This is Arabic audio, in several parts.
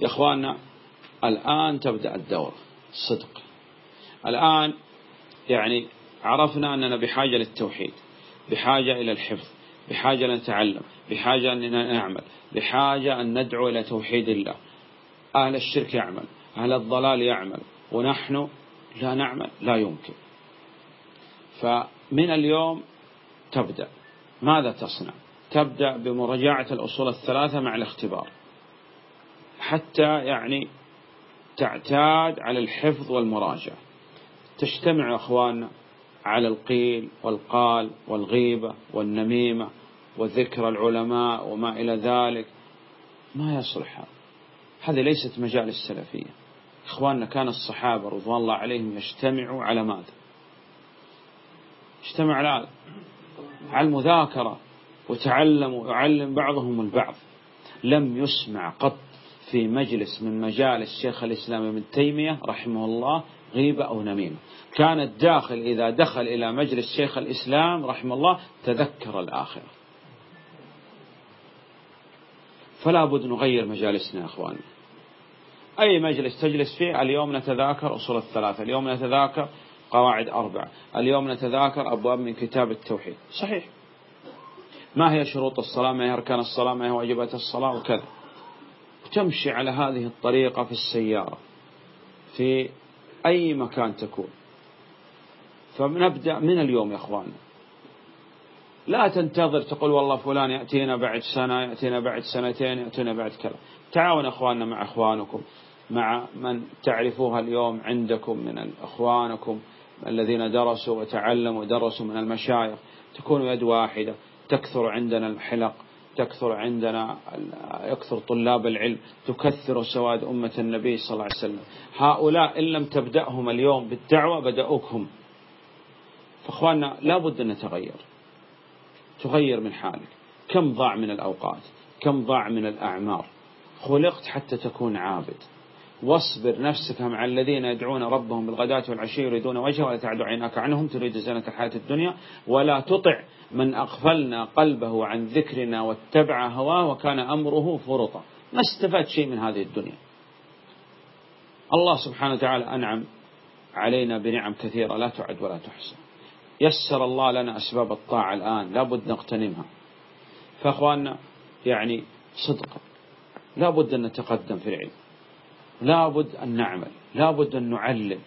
يا أخواننا الآن تبدأ الدورة صدق. الآن يعني عرفنا أننا بحاجة للتوحيد بحاجة إلى الحفظ بحاجة أن نتعلم بحاجة أن نعمل بحاجة أن ندعو إلى توحيد الله. أهل الشرك يعمل أهل الضلال يعمل ونحن لا نعمل لا يمكن. فمن اليوم تبدأ. ماذا تصنع؟ تبدأ بمراجعة الأصول الثلاثة مع الاختبار. حتى يعني تعتاد على الحفظ والمراجعة. تجتمع أخواننا على القيل والقال والغيبة والنميمة وذكر العلماء وما إلى ذلك. ما يصلح هذا. هذه ليست مجال السلفية إخواننا كان الصحابة رضوان الله عليهم يجتمعوا على ماذا؟ اجتمع على على المذاكرة. وتعلموا. ويعلم بعضهم البعض. لم يسمع قط في مجلس من مجالس شيخ الإسلام ابن تيمية رحمه الله غيبة أو نميمة. كان الداخل إذا دخل إلى مجلس شيخ الإسلام رحمه الله تذكر الآخرة. فلا بد نغير مجالسنا يا أخواننا أي مجلس تجلس فيه؟ اليوم نتذاكر أصول الثلاثة. اليوم نتذاكر قواعد أربعة. اليوم نتذاكر أبواب من كتاب التوحيد. صحيح. ما هي شروط الصلاة؟ ما هي أركان الصلاة؟ ما هي واجبات الصلاة؟ وكذا. وتمشي على هذه الطريقة في السيارة في أي مكان تكون. فنبدأ من اليوم يا أخواننا. لا تنتظر تقول والله فلان يأتينا بعد سنة يأتينا بعد سنتين يأتينا بعد كذا. تعاون أخواننا مع أخوانكم مع من تعرفوها اليوم عندكم من أخوانكم الذين درسوا وتعلموا ودرسوا من المشايخ. تكونوا يد واحدة تكثر عندنا الحلق. تكثر عندنا يكثر طلاب العلم تكثر سواد أمة النبي صلى الله عليه وسلم. هؤلاء إن لم تبدأهم اليوم بالدعوة بدأوكهم. فأخواننا لا بد أن نتغير تغير من حالك. كم ضاع من الأوقات؟ كم ضاع من الأعمار؟ خلقت حتى تكون عابد. واصبر نفسك مع الذين يدعون ربهم بالغداة والعشي يريدون وجهه ولا تعد عيناك عنهم تريد زينة الحياة الدنيا ولا تطع من أغفلنا قلبه عن ذكرنا واتبع هواه وكان أمره فرطا. ما استفاد شيء من هذه الدنيا. الله سبحانه وتعالى أنعم علينا بنعم كثيرة. لا تعد ولا تحصى. يسر الله لنا أسباب الطاعة الآن. لابد نغتنمها. فأخواننا يعني صدقا. لابد أن نتقدم في العلم. لابد أن نعمل. لابد أن نعلم.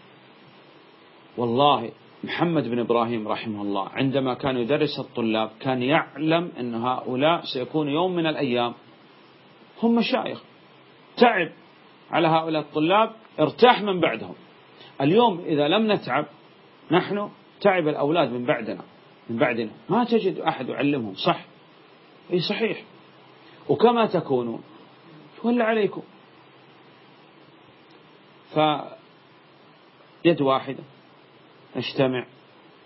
والله محمد بن إبراهيم رحمه الله. عندما كان يدرس الطلاب كان يعلم أن هؤلاء سيكون يوم من الأيام هم مشايخ. تعب على هؤلاء الطلاب ارتاح من بعدهم. اليوم إذا لم نتعب نحن تعب الأولاد من بعدنا من بعدنا. ما تجد أحد يعلمهم. صح. أي صحيح. وكما تكونون. ولا عليكم. فيد واحدة. نجتمع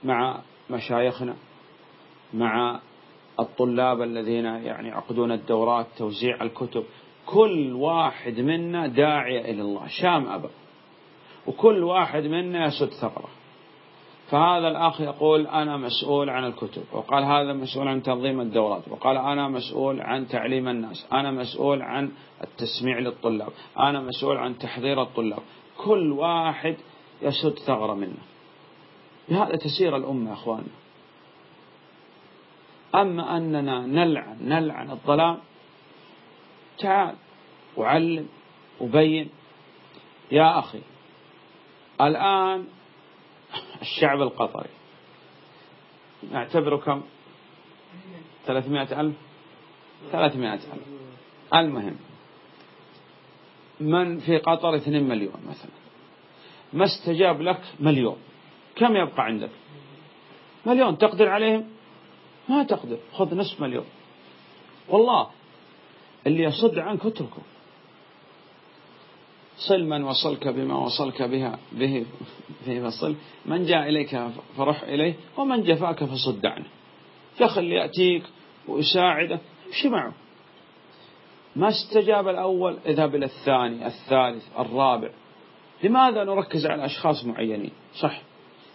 مع مشايخنا مع الطلاب الذين يعني يعقدون الدورات توزيع الكتب. كل واحد منا داعية إلى الله شام أبا. وكل واحد منا يسد ثغره. فهذا الأخ يقول أنا مسؤول عن الكتب وقال هذا مسؤول عن تنظيم الدورات وقال أنا مسؤول عن تعليم الناس أنا مسؤول عن التسميع للطلاب أنا مسؤول عن تحضير الطلاب. كل واحد يسد ثغرة منه بهذا تسير الأمة يا أخواننا أما أننا نلعن نلعن الظلام تعال وعلم وبين. يا أخي الآن الشعب القطري نعتبره كم ثلاثمائة ألف؟ ثلاثمائة ألف. المهم من في قطر اثنين مليون مثلا ما استجاب لك مليون. كم يبقى عندك؟ مليون. تقدر عليهم؟ ما تقدر. خذ نصف مليون. والله اللي يصد عنك اتركه. صل من وصلك بما وصلك بها به به فصل. من جاء إليك فرح إليه ومن جفاك فصد عنه. فخل يأتيك ويساعده. امشي معه؟ ما استجاب الأول اذهب إلى الثاني الثالث الرابع. لماذا نركز على أشخاص معينين؟ صح.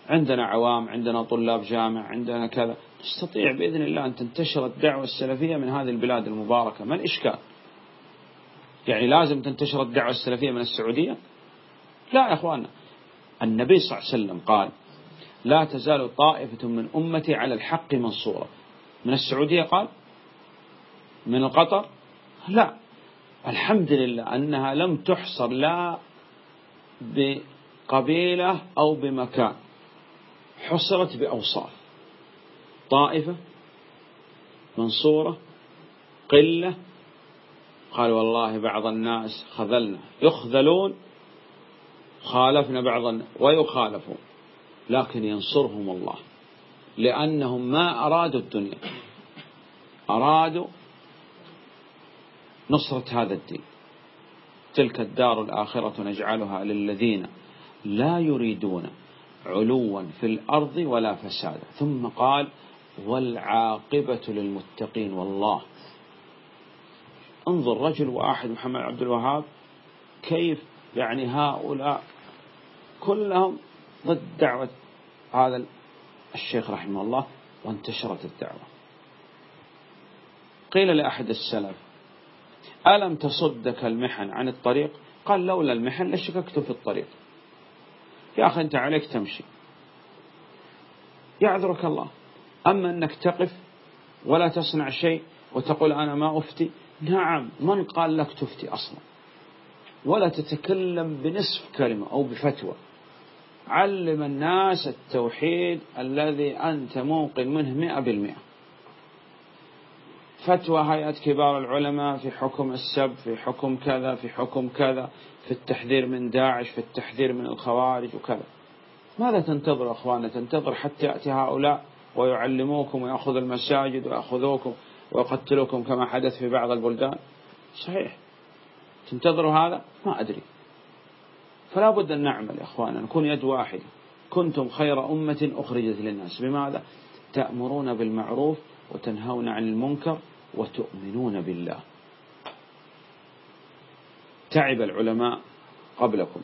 عندنا عوام عندنا طلاب جامع عندنا كذا. تستطيع بإذن الله أن تنتشر الدعوة السلفية من هذه البلاد المباركة. ما الإشكال؟ يعني لازم تنتشر الدعوة السلفية من السعودية؟ لا يا أخوانا النبي صلى الله عليه وسلم قال لا تزال طائفة من أمتي على الحق منصورة. من السعودية قال؟ من القطر؟ لا. الحمد لله أنها لم تحصر لا بقبيلة أو بمكان. حصرت بأوصاف. طائفة منصورة قلة. قال والله بعض الناس خذلنا. يخذلون خالفنا بعض الناس ويخالفون. لكن ينصرهم الله. لأنهم ما أرادوا الدنيا. أرادوا نصرة هذا الدين. تلك الدار الآخرة نجعلها للذين لا يريدون. علوا في الأرض ولا فسادا ثم قال والعاقبة للمتقين والله. انظر رجل واحد محمد عبد الوهاب كيف يعني هؤلاء كلهم ضد دعوة هذا الشيخ رحمه الله وانتشرت الدعوة. قيل لأحد السلف ألم تصدك المحن عن الطريق؟ قال لولا المحن لشككت في الطريق. يا أخي أنت عليك تمشي. يعذرك الله. أما أنك تقف ولا تصنع شيء وتقول أنا ما أفتي نعم من قال لك تفتي أصلا؟ ولا تتكلم بنصف كلمة أو بفتوى. علم الناس التوحيد الذي أنت موقن منه مئة بالمئة. فتوى هيئة كبار العلماء في حكم السب في حكم كذا في حكم كذا في التحذير من داعش في التحذير من الخوارج وكذا. ماذا تنتظر أخوانا تنتظر حتى يأتي هؤلاء ويعلموكم ويأخذ المساجد ويأخذوكم ويقتلوكم كما حدث في بعض البلدان؟ صحيح. تنتظروا هذا؟ ما أدري. فلا بد أن نعمل يا أخوانا نكون يد واحدة. كنتم خير أمة أخرجت للناس. بماذا؟ تأمرون بالمعروف وتنهون عن المنكر وتؤمنون بالله. تعب العلماء قبلكم.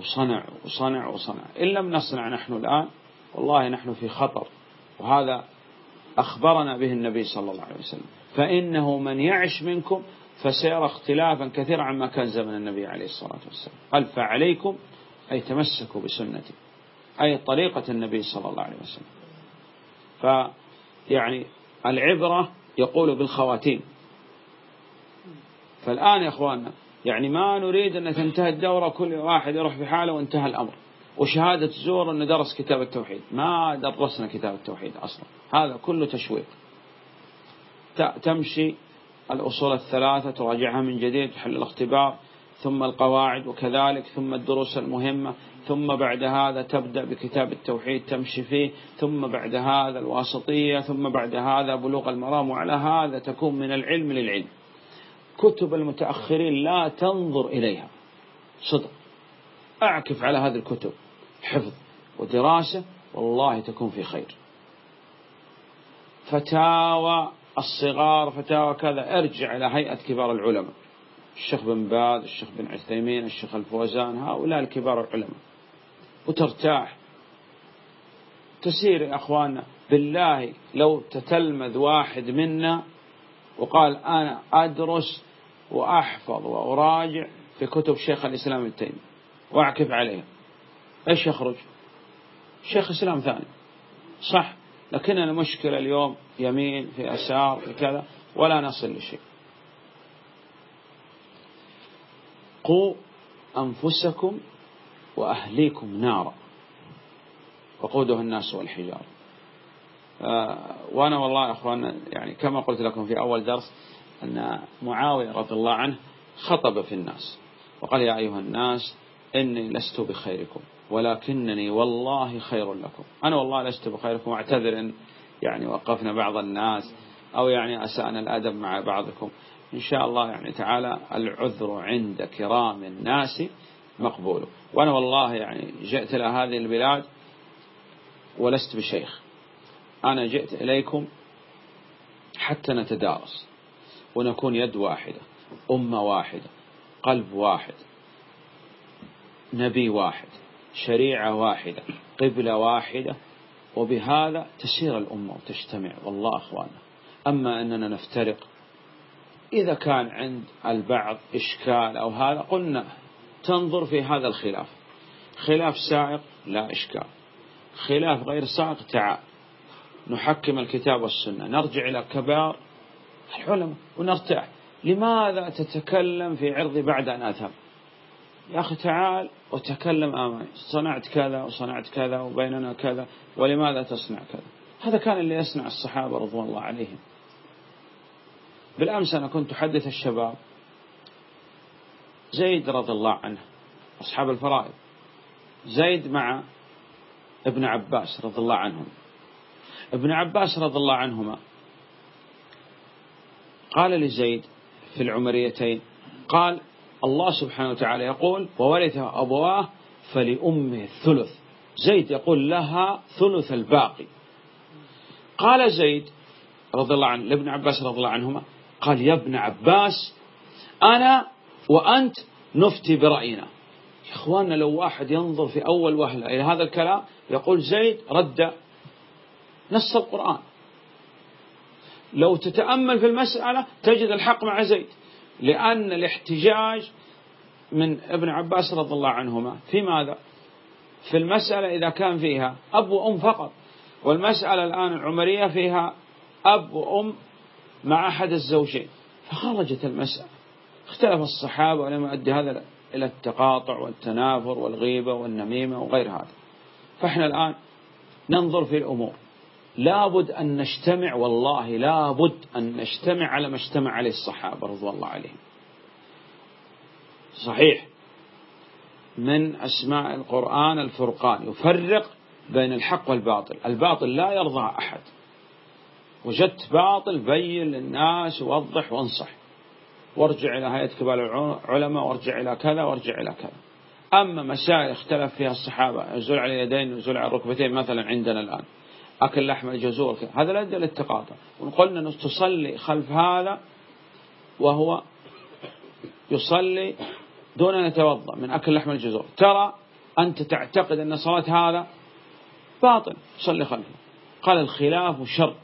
وصنع وصنع وصنع إن لم نصنع نحن الآن والله نحن في خطر. وهذا أخبرنا به النبي صلى الله عليه وسلم. فإنه من يعش منكم فسيرى اختلافا كثيرا عما كان زمن النبي عليه الصلاة والسلام. قال فعليكم؟ أي تمسكوا بسنتي. أي طريقة النبي صلى الله عليه وسلم. فيعني العبرة يقول بالخواتيم. فالآن يا أخواننا يعني ما نريد أن تنتهي الدورة كل واحد يروح في حاله وانتهى الأمر. وشهادة زور أنه درس كتاب التوحيد. ما درسنا كتاب التوحيد أصلا. هذا كله تشويق. تمشي الأصول الثلاثة تراجعها من جديد تحل الاختبار. ثم القواعد وكذلك ثم الدروس المهمة ثم بعد هذا تبدأ بكتاب التوحيد تمشي فيه ثم بعد هذا الواسطية ثم بعد هذا بلوغ المرام وعلى هذا تكون من العلم للعلم. كتب المتأخرين لا تنظر إليها. صدق. أعكف على هذه الكتب. حفظ. ودراسة والله تكون في خير. فتاوى الصغار فتاوى كذا ارجع إلى هيئة كبار العلماء. الشيخ بن باز الشيخ بن عثيمين الشيخ الفوزان هؤلاء الكبار العلماء. وترتاح. تسير يا أخواننا. بالله لو تتلمذ واحد منا وقال أنا أدرس وأحفظ وأراجع في كتب شيخ الإسلام ابن تيمية وأعكف عليها. إيش يخرج؟ شيخ إسلام ثاني. صح لكن المشكلة اليوم يمين في أسار في كذا ولا نصل لشيء. قوا أنفسكم وأهليكم نارا. وقودها الناس والحجار آه، وأنا والله يا أخوان يعني كما قلت لكم في أول درس أن معاوية رضي الله عنه خطب في الناس. وقال يا أيها الناس إني لست بخيركم ولكنني والله خير لكم. أنا والله لست بخيركم واعتذر إن يعني وقفنا بعض الناس أو يعني أسأنا الأدب مع بعضكم. إن شاء الله يعني تعالى العذر عند كرام الناس مقبول. وأنا والله يعني جئت إلى هذه البلاد ولست بشيخ. أنا جئت إليكم حتى نتدارس ونكون يد واحدة أمة واحدة قلب واحد نبي واحد شريعة واحدة قبلة واحدة. وبهذا تسير الأمة وتجتمع والله أخوانا. أما أننا نفترق إذا كان عند البعض إشكال أو هذا قلنا تنظر في هذا الخلاف. خلاف سائق لا إشكال. خلاف غير سائق تعال. نحكم الكتاب والسنة. نرجع إلى كبار العلماء ونرتاح لماذا تتكلم في عرضي بعد أن أذهب يا أخي تعال وتكلم آماني صنعت كذا وصنعت كذا وبيننا كذا ولماذا تصنع كذا؟ هذا كان اللي يصنع الصحابة رضوان الله عليهم. بالأمس أنا كنت أحدث الشباب. زيد رضي الله عنه أصحاب الفرائض. زيد مع ابن عباس رضي الله عنهم. ابن عباس رضي الله عنهما قال لزيد في العمريتين قال الله سبحانه وتعالى يقول وورث أبواه فلأمه الثلث زيد يقول لها ثلث الباقي قال زيد رضي الله عنه لابن عباس رضي الله عنهما قال يا ابن عباس أنا وأنت نفتي برأينا. يا إخواننا لو واحد ينظر في أول وهلة إلى هذا الكلام يقول زيد رد نص القرآن. لو تتأمل في المسألة تجد الحق مع زيد لأن الاحتجاج من ابن عباس رضي الله عنهما. في ماذا؟ في المسألة إذا كان فيها أب وأم فقط والمسألة الآن العمرية فيها أب وأم مع أحد الزوجين فخرجت المسألة. اختلف الصحابة ولم يؤدي هذا إلى التقاطع والتنافر والغيبة والنميمة وغير هذا. فإحنا الآن ننظر في الأمور. لابد أن نجتمع والله لابد أن نجتمع على ما اجتمع عليه الصحابة رضوان الله عليهم. صحيح. من أسماء القرآن الفرقان يفرق بين الحق والباطل. الباطل لا يرضى أحد. وجدت باطل بين للناس ووضح وانصح. وارجع إلى هيئة كبار العلماء وارجع إلى كذا وارجع إلى كذا. أما مسائل اختلف فيها الصحابة نزول على اليدين نزول على الركبتين مثلا عندنا الآن. أكل لحم الجزور هذا لا يدل للتقاطع وقلنا أنه تصلي خلف هذا وهو يصلي دون أن يتوضأ من أكل لحم الجزور. ترى أنت تعتقد أن صلاة هذا باطل. صلي خلفه. قال الخلاف شر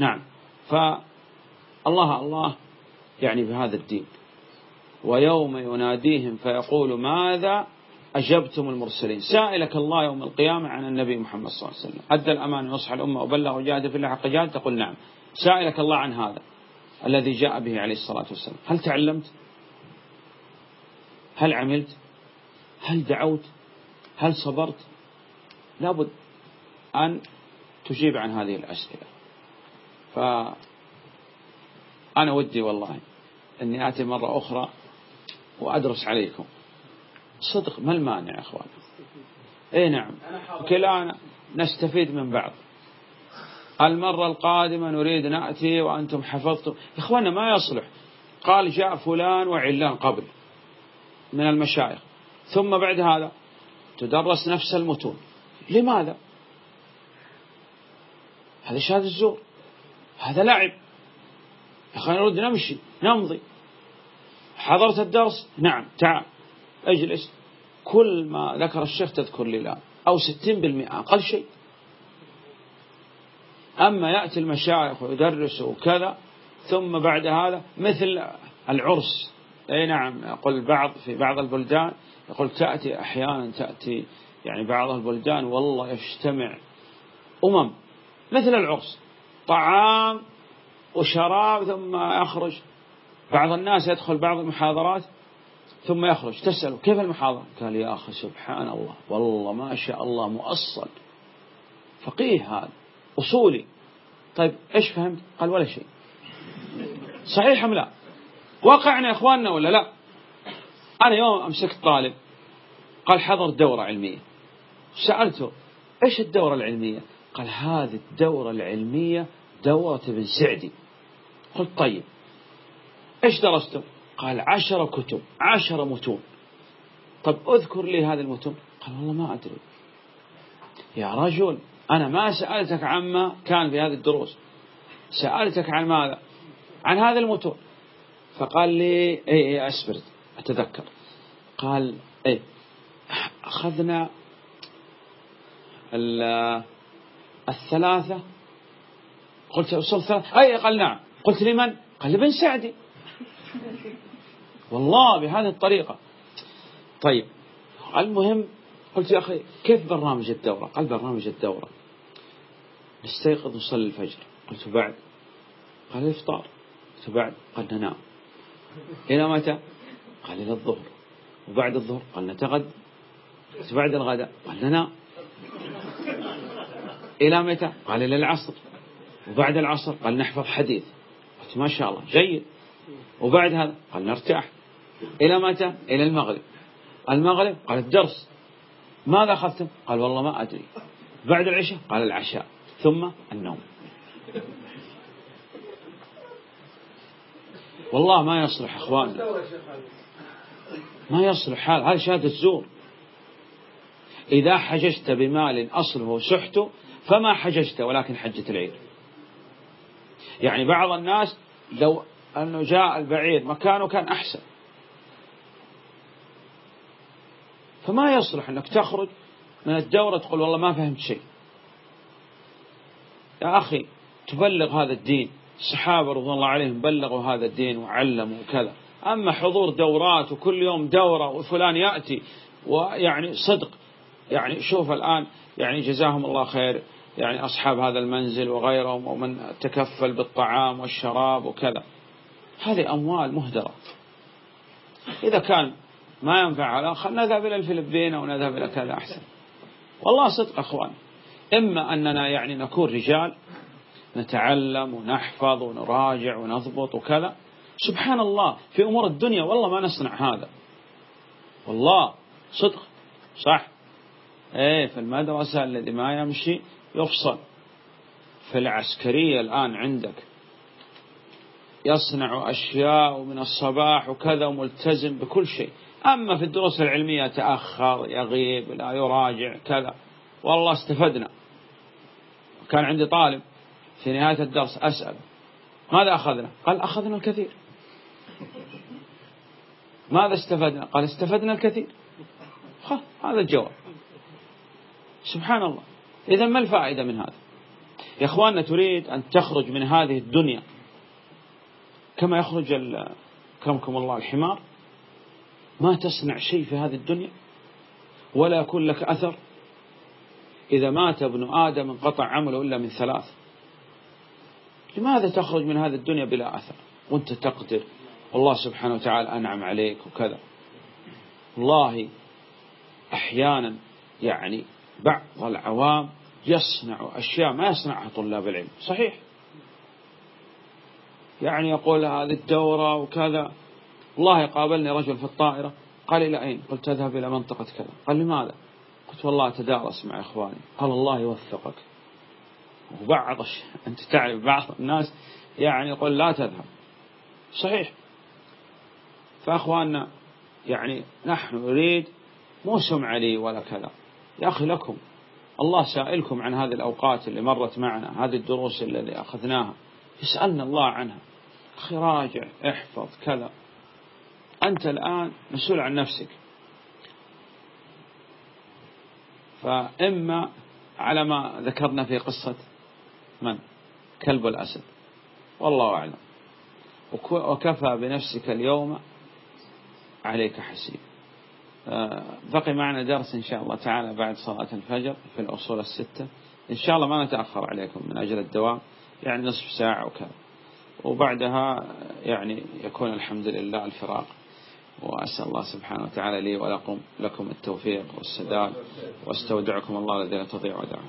نعم. فالله الله يعني بهذا الدين. ويوم يناديهم فيقول ماذا أجبتم المرسلين؟ سائلك الله يوم القيامة عن النبي محمد صلى الله عليه وسلم. أدى الأمان ونصح الأمة وبلغ وجاهد في الله حق جاهد تقول نعم. سائلك الله عن هذا الذي جاء به عليه الصلاة والسلام. هل تعلمت؟ هل عملت؟ هل دعوت؟ هل صبرت؟ لابد أن تجيب عن هذه الأسئلة. فأنا ودي والله أني آتي مرة أخرى وأدرس عليكم. صدق ما المانع يا أخوان. اي نعم. كلانا نستفيد من بعض. المرة القادمة نريد نأتي وأنتم حفظتم. إخواننا ما يصلح. قال جاء فلان وعلان قبل من المشايخ. ثم بعد هذا تدرس نفس المتون. لماذا؟ هذا شهادة الزور. هذا لعب. أخوان نريد نمشي نمضي. حضرت الدرس؟ نعم تعال. أجلس. كل ما ذكر الشيخ تذكر لي الآن. أو ستين بالمئة أقل شيء. أما يأتي المشايخ ويدرسوا وكذا ثم بعد هذا مثل العرس. أي نعم يقول البعض في بعض البلدان يقول تأتي أحيانا تأتي يعني بعض البلدان والله يجتمع أمم مثل العرس. طعام وشراب ثم يخرج. بعض الناس يدخل بعض المحاضرات ثم يخرج. تسأله كيف المحاضرة؟ قال يا أخي سبحان الله والله ما شاء الله مؤصل. فقيه هذا أصولي. طيب إيش فهمت؟ قال ولا شيء. صحيح أم لا؟ وقعنا يا إخواننا ولا لا؟ أنا يوم أمسكت طالب قال حضر دورة علمية. سألته إيش الدورة العلمية؟ قال هذه الدورة العلمية دورة ابن سعدي. قلت طيب إيش درستم؟ قال عشر كتب عشر متون. طب أذكر لي هذه المتون. قال والله ما أدري. يا رجل أنا ما سألتك عما كان في هذه الدروس. سألتك عن ماذا؟ عن هذه المتون. فقال لي إي إي أصبر أتذكر. قال إي أخذنا الثلاثة قلت وصلت ثلاثة أي قال نعم. قلت لمن؟ قال لابن سعدي. والله بهذه الطريقة. طيب. المهم قلت يا أخي كيف برنامج الدورة؟ قال برنامج الدورة. نستيقظ نصلي الفجر. قلت بعد. قال الإفطار. قلت بعد. قال ننام. إلى متى؟ قال إلى الظهر. وبعد الظهر؟ قال نتغدى. قلت بعد الغداء؟ قال ننام. إلى متى؟ قال إلى العصر. وبعد العصر قال نحفظ حديث. قلت ما شاء الله جيد. وبعد هذا قال نرتاح. إلى متى؟ إلى المغرب. المغرب قال الدرس ماذا أخذتم؟ قال والله ما أدري. بعد العشاء؟ قال العشاء. ثم النوم. والله ما يصلح أخواننا. ما يصلح هذا هذا شهادة زور إذا حججت بمال أصله سحت فما حججت ولكن حجة العير. يعني بعض الناس لو أنه جاء البعير مكانه كان أحسن. فما يصلح أنك تخرج من الدورة تقول والله ما فهمت شيء. يا أخي تبلغ هذا الدين. الصحابة رضي الله عليهم بلغوا هذا الدين وعلموا وكذا. أما حضور دورات وكل يوم دورة وفلان يأتي ويعني صدق. يعني شوف الآن يعني جزاهم الله خير. يعني أصحاب هذا المنزل وغيرهم ومن تكفل بالطعام والشراب وكذا. هذه أموال مهدرة. إذا كان ما ينفع على خلنا نذهب إلى الفلبين أو نذهب إلى كذا أحسن. والله صدق أخوان. إما أننا يعني نكون رجال نتعلم ونحفظ ونراجع ونضبط وكذا. سبحان الله في أمور الدنيا والله ما نصنع هذا. والله صدق صح. إيه في المدرسة الذي ما يمشي يفصل. في العسكرية الآن عندك. يصنع أشياء من الصباح وكذا وملتزم بكل شيء. أما في الدروس العلمية تأخر يغيب لا يراجع كذا. والله استفدنا. كان عندي طالب في نهاية الدرس أسأل ماذا أخذنا؟ قال أخذنا الكثير. ماذا استفدنا؟ قال استفدنا الكثير. هذا الجواب. سبحان الله. إذا ما الفائدة من هذا؟ يا أخواننا تريد أن تخرج من هذه الدنيا كما يخرج كرمكم الله الحمار؟ ما تصنع شيء في هذه الدنيا ولا يكون لك أثر. إذا مات ابن آدم انقطع عمله إلا من ثلاث لماذا تخرج من هذه الدنيا بلا أثر؟ وأنت تقدر. والله سبحانه وتعالى أنعم عليك وكذا. والله أحيانا يعني بعض العوام يصنع أشياء ما يصنعها طلاب العلم. صحيح؟ يعني يقول هذه الدورة وكذا. والله قابلني رجل في الطائرة قال إلى أين؟ قلت أذهب إلى منطقة كذا. قال لماذا قلت والله أتدارس مع إخواني. قال الله يوفقك. وبعض أنت تعرف بعض الناس يعني يقول لا تذهب. صحيح. فأخواننا يعني نحن نريد مو سمع لي ولا كذا يا أخي لكم. الله سائلكم عن هذه الأوقات اللي مرت معنا هذه الدروس اللي أخذناها. يسألنا الله عنها. أخي راجع احفظ كذا. أنت الآن مسؤول عن نفسك. فإما على ما ذكرنا في قصة من؟ كلب الأسد. والله أعلم. وكفى بنفسك اليوم عليك حسيب. بقي معنا درس إن شاء الله تعالى بعد صلاة الفجر في الأصول الستة. إن شاء الله ما نتأخر عليكم من أجل الدوام يعني نصف ساعة وكذا وبعدها يعني يكون الحمد لله الفراق. وأسأل الله سبحانه وتعالى لي ولكم لكم التوفيق والسداد. واستودعكم الله الذي لا تضيع ودعه